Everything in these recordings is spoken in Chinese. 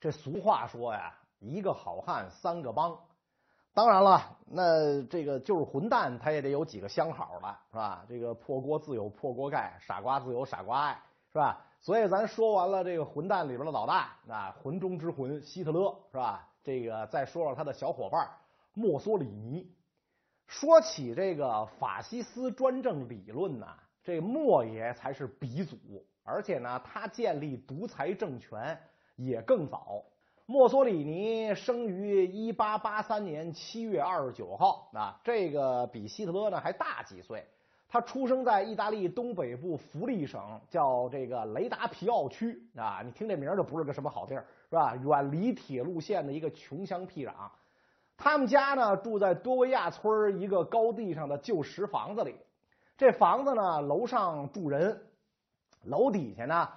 这俗话说呀，一个好汉三个帮。当然了，那这个就是混蛋，他也得有几个相好的，是吧？这个破锅自有破锅盖，傻瓜自有傻瓜爱，是吧？所以咱说完了这个混蛋里边的老大啊，魂中之魂希特勒，是吧？这个再说说他的小伙伴墨索里尼。说起这个法西斯专政理论呢，这莫爷才是鼻祖，而且呢，他建立独裁政权也更早。墨索里尼生于一八八三年七月二十九号啊，这个比希特勒呢还大几岁。他出生在意大利东北部福利省，叫这个雷达皮奥区啊。你听这名就不是个什么好地儿，是吧？远离铁路线的一个穷乡僻壤。他们家呢住在多维亚村一个高地上的旧石房子里。这房子呢，楼上住人，楼底下呢。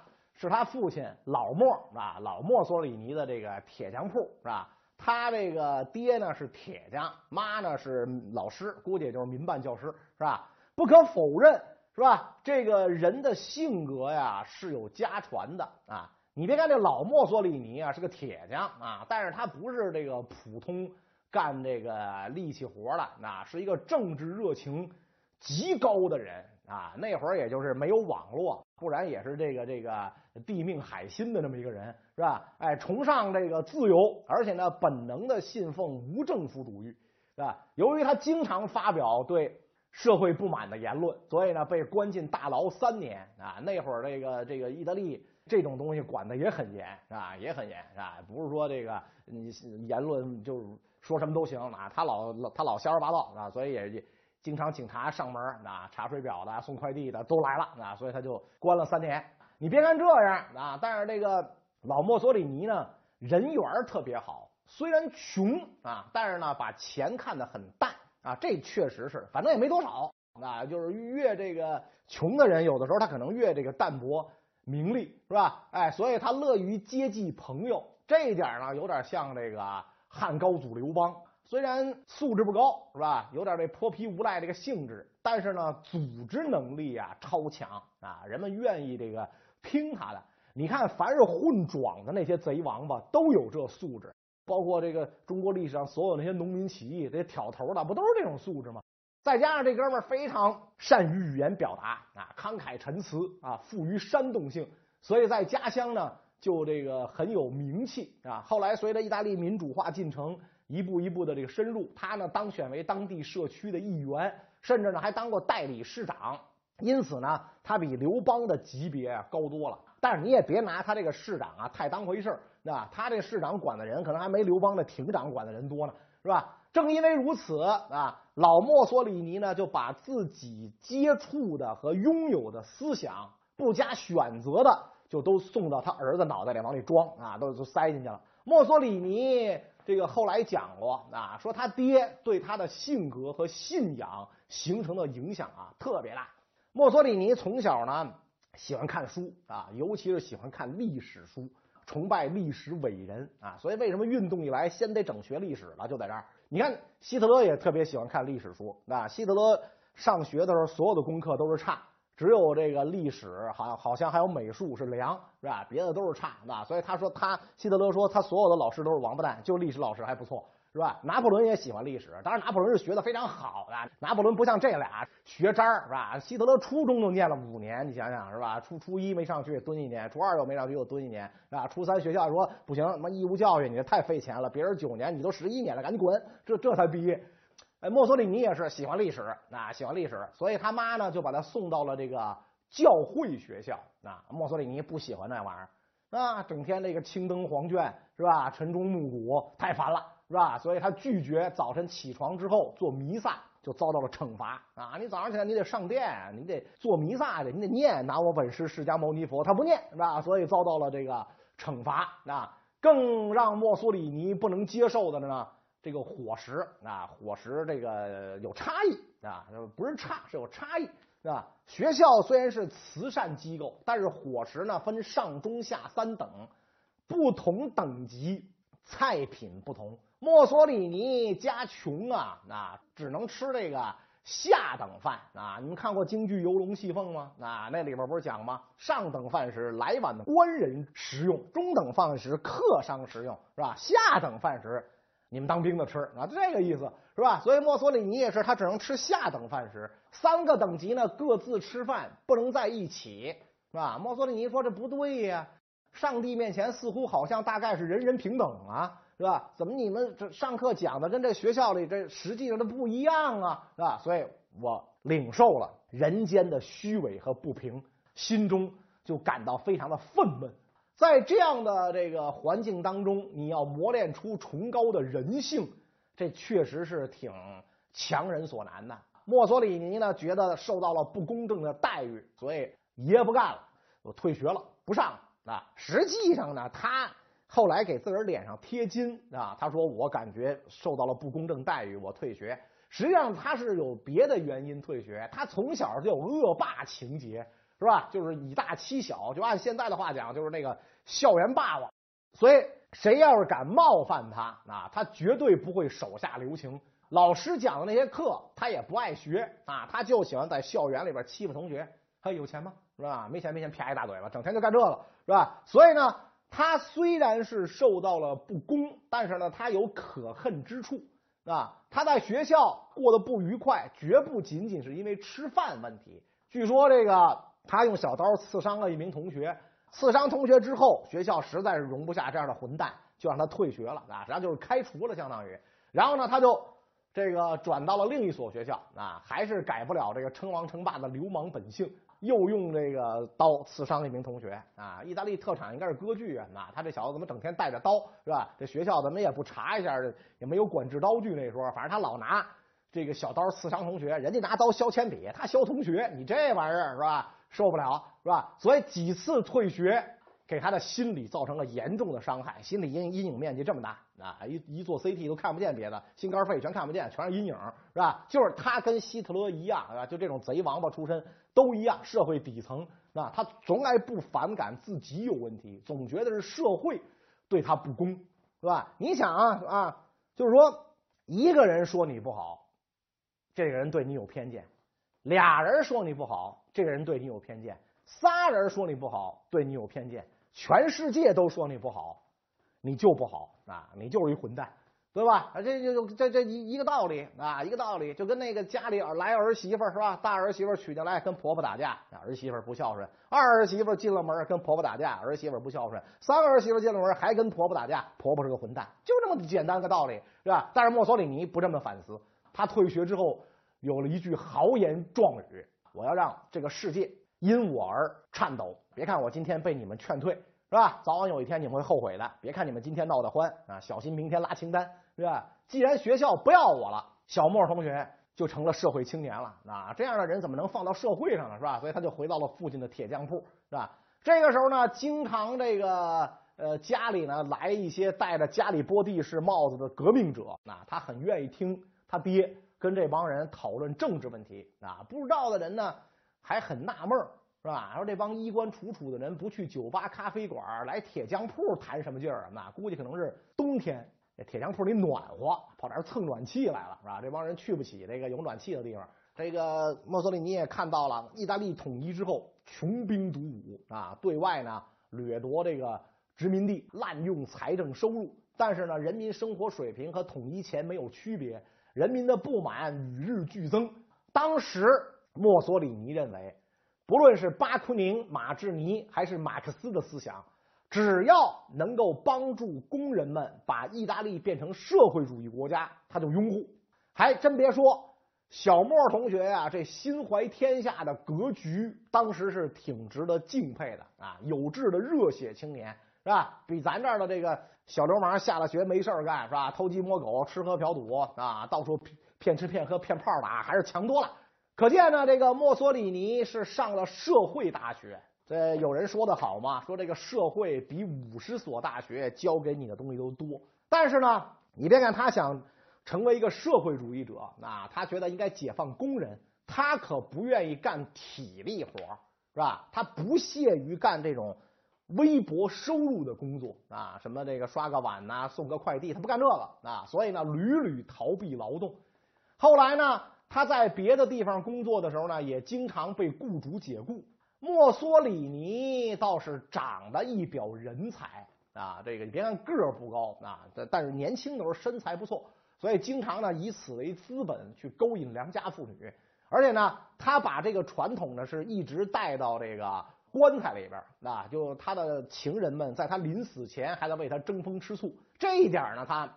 是他父亲老莫啊，老墨索里尼的这个铁匠铺是吧？他这个爹呢是铁匠，妈呢是老师，估计也就是民办教师是吧？不可否认是吧？这个人的性格呀是有家传的啊。你别看这老墨索里尼啊是个铁匠啊，但是他不是这个普通干这个力气活的，那是一个政治热情极高的人啊。那会儿也就是没有网络，不然也是这个这个。地命海心的这么一个人是吧？哎，崇尚这个自由，而且呢，本能的信奉无政府主义，是吧？由于他经常发表对社会不满的言论，所以呢，被关进大牢三年啊。那会儿这个这个意大利这种东西管的也很严，是吧？也很严，是吧？不是说这个你言论就是说什么都行啊。他老他老瞎说八道啊，所以也经常警察上门啊，查水表的、送快递的都来了啊，所以他就关了三年。你别看这样啊，但是这个老墨索里尼呢，人缘特别好。虽然穷啊，但是呢，把钱看得很淡啊。这确实是，反正也没多少啊。就是越这个穷的人，有的时候他可能越这个淡泊名利，是吧？哎，所以他乐于接济朋友。这一点呢，有点像这个汉高祖刘邦。虽然素质不高，是吧？有点这泼皮无赖这个性质，但是呢，组织能力啊超强啊，人们愿意这个。听他的，你看，凡是混庄的那些贼王吧都有这素质，包括这个中国历史上所有那些农民起义这些挑头的，不都是这种素质吗？再加上这哥们非常善于语言表达啊，慷慨陈词啊，富于煽动性，所以在家乡呢就这个很有名气啊。后来随着意大利民主化进程一步一步的这个深入，他呢当选为当地社区的议员，甚至呢还当过代理市长。因此呢，他比刘邦的级别啊高多了。但是你也别拿他这个市长啊太当回事儿，吧？他这市长管的人可能还没刘邦的亭长管的人多呢，是吧？正因为如此啊，老墨索里尼呢就把自己接触的和拥有的思想不加选择的就都送到他儿子脑袋里往里装啊，都都塞进去了。墨索里尼这个后来讲过啊，说他爹对他的性格和信仰形成的影响啊特别大。墨索里尼从小呢喜欢看书啊，尤其是喜欢看历史书，崇拜历史伟人啊。所以为什么运动一来先得整学历史了？就在这儿。你看希特勒也特别喜欢看历史书啊。希特勒上学的时候，所有的功课都是差，只有这个历史，好像好像还有美术是良，是吧？别的都是差啊。所以他说他希特勒说他所有的老师都是王八蛋，就历史老师还不错。是吧？拿破仑也喜欢历史，当然拿破仑是学的非常好的。拿破仑不像这俩学渣是吧？希特勒初中都念了五年，你想想是吧？初初一没上去，蹲一年；初二又没上去，又蹲一年，是吧？初三学校说不行，他妈义务教育你这太费钱了，别人九年，你都十一年了，赶紧滚！这这才毕业。哎，墨索里尼也是喜欢历史啊，喜欢历史，所以他妈呢就把他送到了这个教会学校啊。墨索里尼不喜欢那玩意儿啊，整天那个青灯黄卷是吧？晨钟暮鼓，太烦了。是吧？所以他拒绝早晨起床之后做弥撒，就遭到了惩罚啊！你早上起来你得上殿，你得做弥撒去，你得念南无本师释迦牟尼佛，他不念是吧？所以遭到了这个惩罚啊！更让墨索里尼不能接受的呢，这个伙食啊，伙食这个有差异啊，不是差是有差异是吧？学校虽然是慈善机构，但是伙食呢分上中下三等，不同等级菜品不同。墨索里尼家穷啊，那只能吃这个下等饭啊！你们看过京剧《游龙戏凤》吗？啊，那里边不是讲吗？上等饭食来晚的官人食用，中等饭食客商食用，是吧？下等饭食你们当兵的吃啊，这个意思是吧？所以墨索里尼也是，他只能吃下等饭食。三个等级呢，各自吃饭，不能在一起，是吧？墨索里尼说这不对呀，上帝面前似乎好像大概是人人平等啊。是吧？怎么你们这上课讲的跟这学校里这实际上的不一样啊？是吧？所以我领受了人间的虚伪和不平，心中就感到非常的愤懑。在这样的这个环境当中，你要磨练出崇高的人性，这确实是挺强人所难的。墨索里尼呢，觉得受到了不公正的待遇，所以爷不干了，我退学了，不上了啊。实际上呢，他。后来给自个儿脸上贴金啊，他说我感觉受到了不公正待遇，我退学。实际上他是有别的原因退学，他从小就有恶霸情节，是吧？就是以大欺小，就按现在的话讲，就是那个校园霸王。所以谁要是敢冒犯他啊，他绝对不会手下留情。老师讲的那些课他也不爱学啊，他就喜欢在校园里边欺负同学。他有钱吗？是吧？没钱没钱，啪一大嘴巴，整天就干这个，是吧？所以呢。他虽然是受到了不公，但是呢，他有可恨之处啊。他在学校过得不愉快，绝不仅仅是因为吃饭问题。据说这个他用小刀刺伤了一名同学，刺伤同学之后，学校实在是容不下这样的混蛋，就让他退学了啊，实际上就是开除了，相当于。然后呢，他就这个转到了另一所学校啊，还是改不了这个称王称霸的流氓本性。又用这个刀刺伤一名同学啊！意大利特产应该是歌剧啊，那他这小子怎么整天带着刀是吧？这学校怎么也不查一下，也没有管制刀具那说，反正他老拿这个小刀刺伤同学，人家拿刀削铅笔，他削同学，你这玩意儿是吧？受不了是吧？所以几次退学。给他的心理造成了严重的伤害，心理阴阴影面积这么大啊！一一做 CT 都看不见别的，心肝肺全看不见，全是阴影，是吧？就是他跟希特勒一样，是吧？就这种贼王八出身都一样，社会底层，啊他从来不反感自己有问题，总觉得是社会对他不公，是吧？你想啊啊，就是说一个人说你不好，这个人对你有偏见；俩人说你不好，这个人对你有偏见；仨人说你不好，对你有偏见。全世界都说你不好，你就不好啊！你就是一混蛋，对吧？这，这这这一一个道理啊，一个道理，就跟那个家里来儿媳妇是吧？大儿媳妇娶进来跟婆婆打架，儿媳妇不孝顺；二儿媳妇进了门跟婆婆打架，儿媳妇不孝顺；三儿媳妇进了门还跟婆婆打架，婆婆是个混蛋，就这么简单个道理，是吧？但是墨索里尼不这么反思，他退学之后有了一句豪言壮语：我要让这个世界。因我而颤抖，别看我今天被你们劝退，是吧？早晚有一天你们会后悔的。别看你们今天闹得欢啊，小心明天拉清单，是吧？既然学校不要我了，小莫同学就成了社会青年了啊！这样的人怎么能放到社会上呢？是吧？所以他就回到了父亲的铁匠铺，是吧？这个时候呢，经常这个呃家里呢来一些戴着加里波第式帽子的革命者，啊，他很愿意听他爹跟这帮人讨论政治问题啊。不知道的人呢？还很纳闷儿是吧？说这帮衣冠楚楚的人不去酒吧、咖啡馆，来铁匠铺谈什么劲儿啊？那估计可能是冬天，这铁匠铺里暖和，跑这儿蹭暖气来了，是吧？这帮人去不起这个有暖气的地方。这个墨索里尼也看到了，意大利统一之后，穷兵黩武啊，对外呢掠夺这个殖民地，滥用财政收入，但是呢，人民生活水平和统一前没有区别，人民的不满与日俱增。当时。墨索里尼认为，不论是巴库宁、马志尼还是马克思的思想，只要能够帮助工人们把意大利变成社会主义国家，他就拥护。还真别说，小莫同学呀，这心怀天下的格局，当时是挺值得敬佩的啊！有志的热血青年是吧？比咱这儿的这个小流氓下了学没事干是吧？偷鸡摸狗、吃喝嫖赌啊，到处骗吃骗喝骗炮打，还是强多了。可见呢，这个墨索里尼是上了社会大学。这有人说的好嘛，说这个社会比五十所大学教给你的东西都多。但是呢，你别看他想成为一个社会主义者，啊他觉得应该解放工人，他可不愿意干体力活是吧？他不屑于干这种微薄收入的工作啊，什么这个刷个碗呐，送个快递，他不干这个啊。所以呢，屡屡逃避劳动。后来呢？他在别的地方工作的时候呢，也经常被雇主解雇。墨索里尼倒是长得一表人才啊，这个你别看个儿不高啊，但是年轻的时候身材不错，所以经常呢以此为资本去勾引良家妇女，而且呢，他把这个传统呢是一直带到这个棺材里边啊，就他的情人们在他临死前还在为他争风吃醋，这一点呢他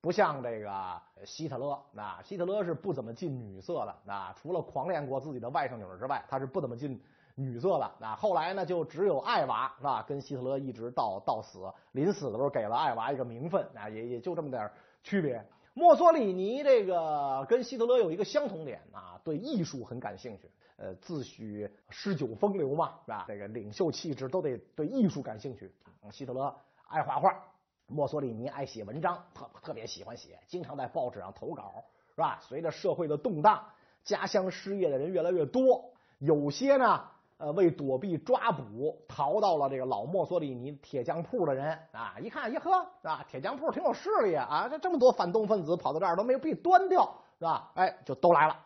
不像这个希特勒啊，希特勒是不怎么近女色的啊，除了狂恋过自己的外甥女之外，他是不怎么近。女色的啊，后来呢，就只有艾娃是吧？跟希特勒一直到到死，临死的时候给了艾娃一个名分啊，也也就这么点区别。墨索里尼这个跟希特勒有一个相同点啊，对艺术很感兴趣，呃，自诩诗酒风流嘛，是吧？这个领袖气质都得对艺术感兴趣。希特勒爱画画，墨索里尼爱写文章，特特别喜欢写，经常在报纸上投稿，是吧？随着社会的动荡，家乡失业的人越来越多，有些呢。呃，为躲避抓捕，逃到了这个老墨索里尼铁匠铺的人啊，一看，一呵，啊，铁匠铺挺有势力啊，这这么多反动分子跑到这儿都没有被端掉，是吧？哎，就都来了。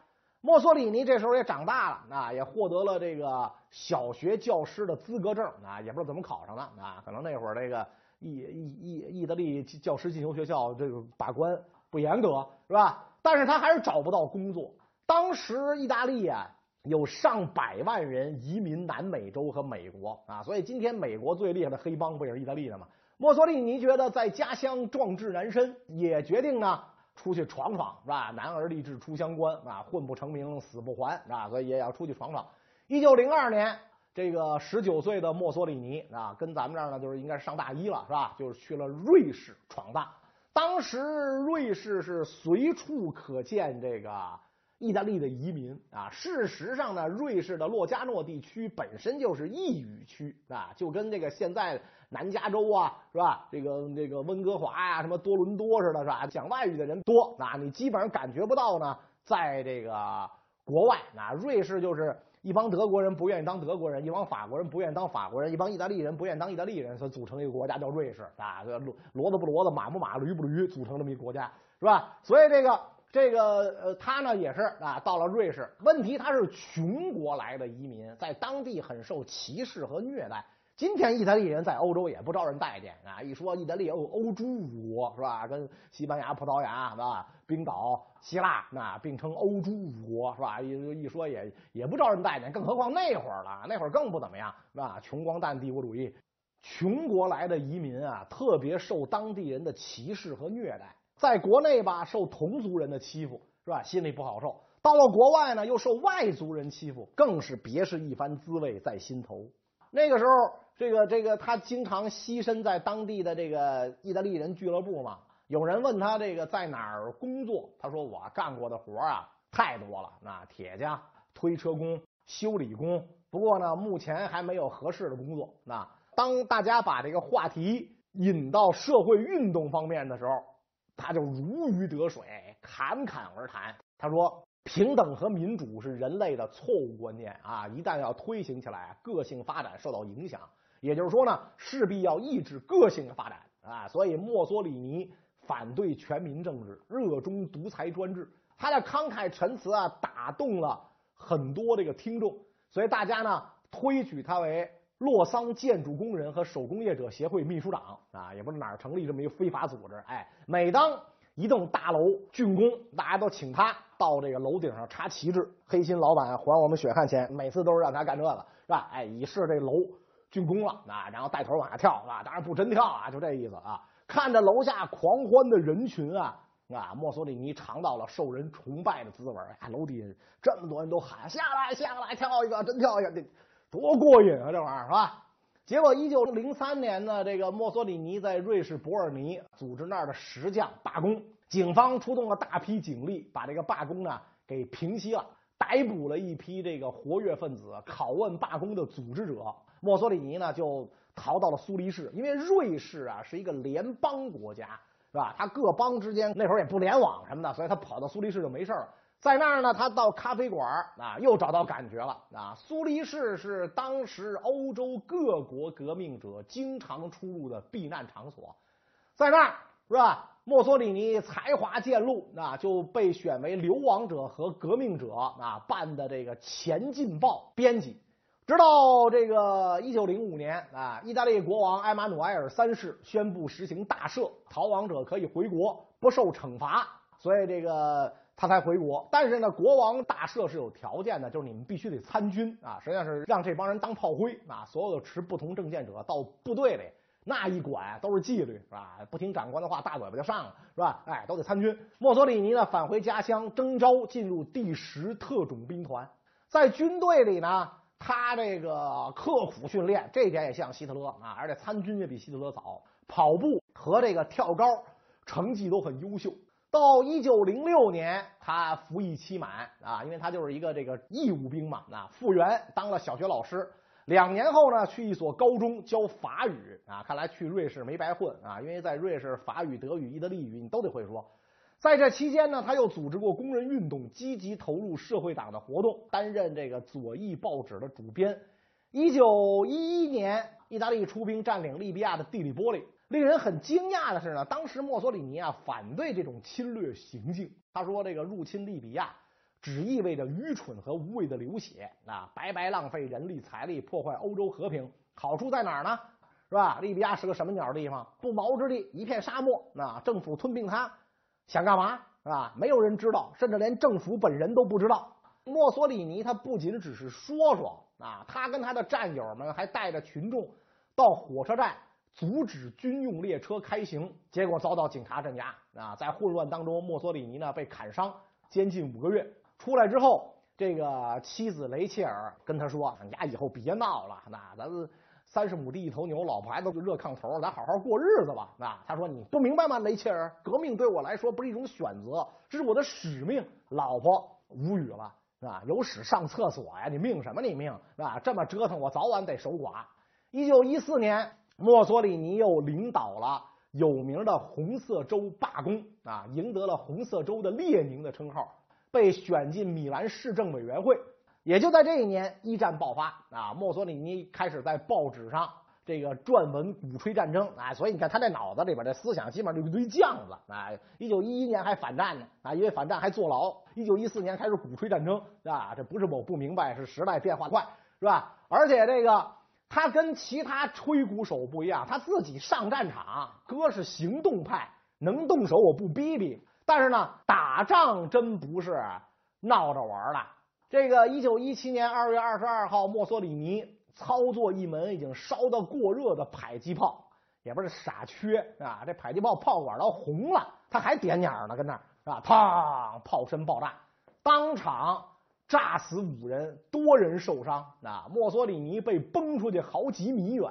墨索里尼这时候也长大了，啊，也获得了这个小学教师的资格证，啊，也不知道怎么考上的，啊，可能那会儿这个意意意意大利教师进修学校这个把关不严格，是吧？但是他还是找不到工作。当时意大利啊。有上百万人移民南美洲和美国啊，所以今天美国最厉害的黑帮不也是意大利的吗？墨索里尼觉得在家乡壮志难伸，也决定呢出去闯闯，是吧？男儿立志出乡关啊，混不成名死不还啊，所以也要出去闯闯。一九零二年，这个十九岁的墨索里尼啊，跟咱们这儿呢就是应该上大一了，是吧？就是去了瑞士闯荡。当时瑞士是随处可见这个。意大利的移民啊，事实上呢，瑞士的洛加诺地区本身就是异语区啊，就跟这个现在南加州啊，是吧？这个这个温哥华呀，什么多伦多似的，是吧？讲外语的人多啊，你基本上感觉不到呢，在这个国外啊，瑞士就是一帮德国人不愿意当德国人，一帮法国人不愿意当法国人，一帮意大利人不愿意当意大利人，所组成一个国家叫瑞士啊，骡骡子不骡子，马不马，驴不驴，组成这么一个国家，是吧？所以这个。这个呃，他呢也是啊，到了瑞士，问题他是穷国来的移民，在当地很受歧视和虐待。今天意大利人在欧洲也不招人待见啊，一说意大利欧，欧洲五国是吧？跟西班牙、葡萄牙是吧？冰岛、希腊那并称欧洲五国是吧？一一说也也不招人待见，更何况那会儿了，那会儿更不怎么样是吧？穷光蛋帝国主义，穷国来的移民啊，特别受当地人的歧视和虐待。在国内吧，受同族人的欺负是吧？心里不好受。到了国外呢，又受外族人欺负，更是别是一番滋味在心头。那个时候，这个这个他经常栖身在当地的这个意大利人俱乐部嘛。有人问他这个在哪儿工作，他说我干过的活啊太多了，那铁匠、推车工、修理工。不过呢，目前还没有合适的工作。那当大家把这个话题引到社会运动方面的时候。他就如鱼得水，侃侃而谈。他说：“平等和民主是人类的错误观念啊！一旦要推行起来，个性发展受到影响。也就是说呢，势必要抑制个性的发展啊！所以，墨索里尼反对全民政治，热衷独裁专制。他的慷慨陈词啊，打动了很多这个听众，所以大家呢推举他为。”洛桑建筑工人和手工业者协会秘书长啊，也不知道哪儿成立这么一个非法组织。哎，每当一栋大楼竣工，大家都请他到这个楼顶上插旗帜。黑心老板还我们血汗钱，每次都是让他干这个，是吧？哎，以示这楼竣工了啊，然后带头往下跳，啊？当然不真跳啊，就这意思啊。看着楼下狂欢的人群啊啊，墨索里尼尝到了受人崇拜的滋味。哎，楼底下这么多人都喊下来下来跳一个，真跳一个。多过瘾啊，这玩意儿是吧？结果一九零三年呢，这个墨索里尼在瑞士伯尔尼组织那儿的石匠罢工，警方出动了大批警力，把这个罢工呢给平息了，逮捕了一批这个活跃分子，拷问罢工的组织者。墨索里尼呢就逃到了苏黎世，因为瑞士啊是一个联邦国家，是吧？他各邦之间那会儿也不联网什么的，所以他跑到苏黎世就没事了。在那儿呢，他到咖啡馆儿啊，又找到感觉了啊。苏黎世是当时欧洲各国革命者经常出入的避难场所，在那儿是吧？墨索里尼才华渐露，那就被选为流亡者和革命者啊办的这个《前进报》编辑。直到这个一九零五年啊，意大利国王埃马努埃尔三世宣布实行大赦，逃亡者可以回国不受惩罚，所以这个他才回国。但是呢，国王大赦是有条件的，就是你们必须得参军啊，实际上是让这帮人当炮灰啊，所有的持不同政见者到部队里。那一管都是纪律，是吧？不听长官的话，大嘴巴就上了，是吧？哎，都得参军。墨索里尼呢，返回家乡征召进入第十特种兵团，在军队里呢，他这个刻苦训练，这点也像希特勒啊，而且参军也比希特勒早，跑步和这个跳高成绩都很优秀。到一九零六年，他服役期满啊，因为他就是一个这个义务兵嘛，啊，复员当了小学老师。两年后呢，去一所高中教法语啊，看来去瑞士没白混啊，因为在瑞士法语、德语、意大利语你都得会说。在这期间呢，他又组织过工人运动，积极投入社会党的活动，担任这个左翼报纸的主编。一九一一年，意大利出兵占领利比亚的蒂里波利。令人很惊讶的是呢，当时墨索里尼啊反对这种侵略行径，他说这个入侵利比亚。只意味着愚蠢和无谓的流血啊，白白浪费人力财力，破坏欧洲和平。好处在哪儿呢？是吧？利比亚是个什么鸟地方？不毛之地，一片沙漠。那政府吞并它，想干嘛？是吧？没有人知道，甚至连政府本人都不知道。墨索里尼他不仅只是说说啊，他跟他的战友们还带着群众到火车站阻止军用列车开行，结果遭到警察镇压啊。在混乱当中，墨索里尼呢被砍伤，监禁五个月。出来之后，这个妻子雷切尔跟他说：“你丫以后别闹了，那咱三十亩地一头牛，老婆孩子热炕头，咱好好过日子吧。”啊，他说：“你不明白吗，雷切尔？革命对我来说不是一种选择，这是我的使命。”老婆无语了，是吧？有屎上厕所呀？你命什么？你命是吧？这么折腾，我早晚得守寡。一九一四年，墨索里尼又领导了有名的红色州罢工，啊，赢得了红色州的列宁的称号。被选进米兰市政委员会，也就在这一年，一战爆发啊，墨索里尼开始在报纸上这个撰文鼓吹战争啊，所以你看他这脑子里边的思想基本上就一堆酱子啊。一九一一年还反战呢啊，因为反战还坐牢。一九一四年开始鼓吹战争啊，这不是我不明白，是时代变化快，是吧？而且这个他跟其他吹鼓手不一样，他自己上战场，哥是行动派，能动手我不逼逼。但是呢，打仗真不是闹着玩的。这个一九一七年二月二十二号，墨索里尼操作一门已经烧到过热的迫击炮，也不是傻缺啊！这迫击炮炮管都红了，他还点鸟呢，跟那儿是吧？砰！炮身爆炸，当场炸死五人，多人受伤啊！墨索里尼被崩出去好几米远，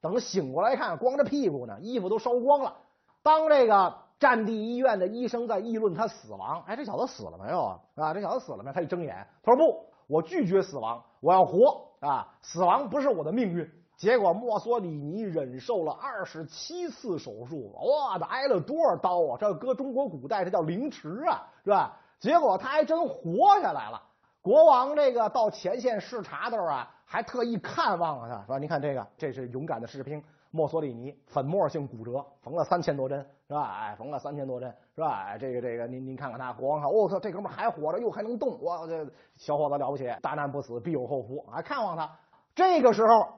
等醒过来看，光着屁股呢，衣服都烧光了。当这个。战地医院的医生在议论他死亡。哎，这小子死了没有啊？啊，这小子死了没有？他一睁眼，他说：“不，我拒绝死亡，我要活啊！死亡不是我的命运。”结果墨索里尼忍受了二十七次手术，哇，他挨了多少刀啊？这搁中国古代，这叫凌迟啊，是吧？结果他还真活下来了。国王这个到前线视察的时候啊，还特意看望了他，说：“你看这个，这是勇敢的士兵。”墨索里尼粉末性骨折，缝了三千多针，是吧？哎，缝了三千多针，是吧？哎，这个这个，您您看看他，国王看，我操，这哥们还活着，又还能动，我这小伙子了不起，大难不死必有后福，还看望他。这个时候，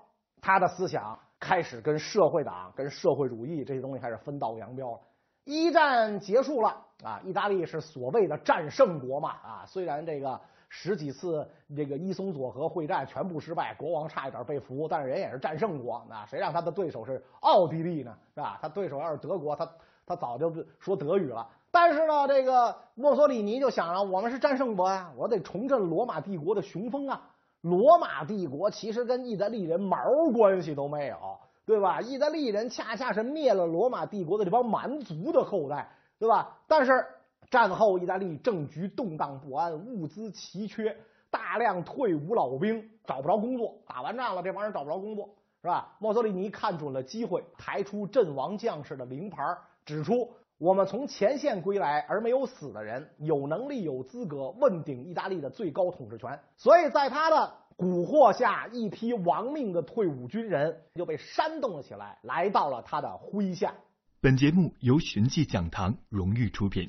他的思想开始跟社会党、跟社会主义这些东西开始分道扬镳了。一战结束了啊，意大利是所谓的战胜国嘛啊，虽然这个。十几次这个伊松佐河会战全部失败，国王差一点被俘，但是人也是战胜国。那谁让他的对手是奥地利呢？是吧？他对手要是德国，他他早就说德语了。但是呢，这个墨索里尼就想了，我们是战胜国呀，我得重振罗马帝国的雄风啊！罗马帝国其实跟意大利人毛关系都没有，对吧？意大利人恰恰是灭了罗马帝国的这帮蛮族的后代，对吧？但是。战后，意大利政局动荡不安，物资奇缺，大量退伍老兵找不着工作。打完仗了，这帮人找不着工作，是吧？墨索里尼看准了机会，抬出阵亡将士的灵牌，指出我们从前线归来而没有死的人，有能力、有资格问鼎意大利的最高统治权。所以在他的蛊惑下，一批亡命的退伍军人就被煽动了起来，来到了他的麾下。本节目由寻迹讲堂荣誉出品。